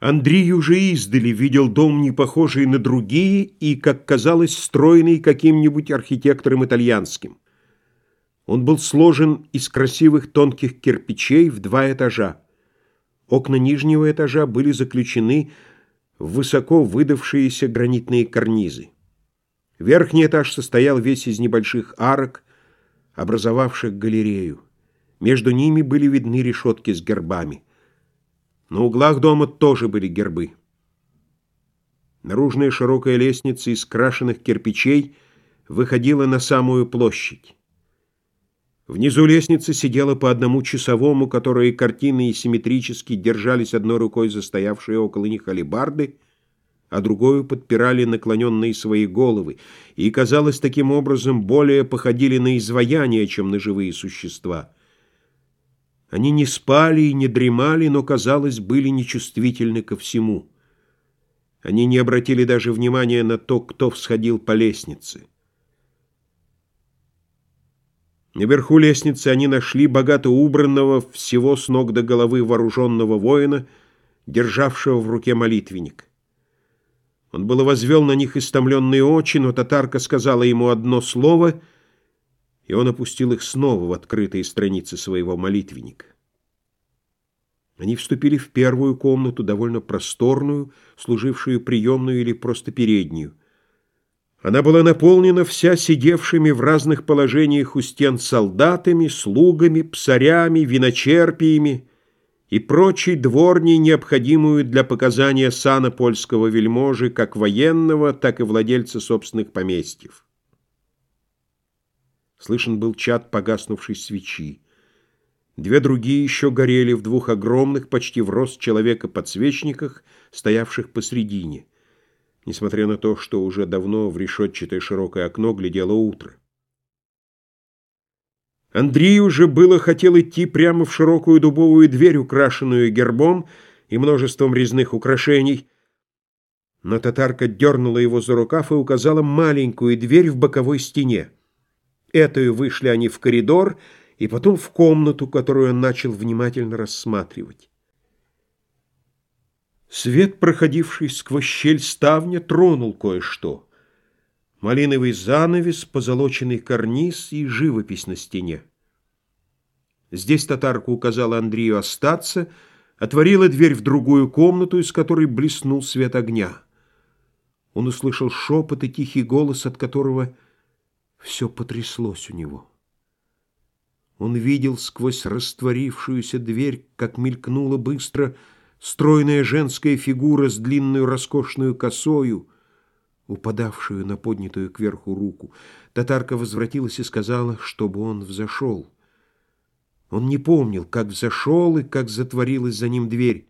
Андрей уже издали видел дом, не похожий на другие и, как казалось, стройный каким-нибудь архитектором итальянским. Он был сложен из красивых тонких кирпичей в два этажа. Окна нижнего этажа были заключены в высоко выдавшиеся гранитные карнизы. Верхний этаж состоял весь из небольших арок, образовавших галерею. Между ними были видны решетки с гербами. На углах дома тоже были гербы. Наружная широкая лестница из крашенных кирпичей выходила на самую площадь. Внизу лестницы сидело по одному часовому, которые картины и симметрически держались одной рукой застоявшие около них алебарды, а другую подпирали наклоненные свои головы, и, казалось, таким образом более походили на изваяния, чем на живые существа. Они не спали и не дремали, но, казалось, были нечувствительны ко всему. Они не обратили даже внимания на то, кто всходил по лестнице. Наверху лестницы они нашли богато убранного, всего с ног до головы вооруженного воина, державшего в руке молитвенник. Он было возвел на них истомленные очи, но татарка сказала ему одно слово — и он опустил их снова в открытые страницы своего молитвенника. Они вступили в первую комнату, довольно просторную, служившую приемную или просто переднюю. Она была наполнена вся сидевшими в разных положениях у стен солдатами, слугами, псарями, виночерпиями и прочей дворней, необходимую для показания сана польского вельможи, как военного, так и владельца собственных поместьев. Слышен был чад погаснувшей свечи. Две другие еще горели в двух огромных, почти в рост человека подсвечниках, стоявших посредине, несмотря на то, что уже давно в решетчатое широкое окно глядело утро. Андрей уже было хотел идти прямо в широкую дубовую дверь, украшенную гербом и множеством резных украшений, но татарка дернула его за рукав и указала маленькую дверь в боковой стене. Этою вышли они в коридор и потом в комнату, которую он начал внимательно рассматривать. Свет, проходивший сквозь щель ставня, тронул кое-что. Малиновый занавес, позолоченный карниз и живопись на стене. Здесь татарка указала Андрею остаться, отворила дверь в другую комнату, из которой блеснул свет огня. Он услышал шепот и тихий голос, от которого все потряслось у него. Он видел сквозь растворившуюся дверь, как мелькнула быстро стройная женская фигура с длинную роскошную косою, упадавшую на поднятую кверху руку. Татарка возвратилась и сказала, чтобы он взошел. Он не помнил, как взошел и как затворилась за ним дверь.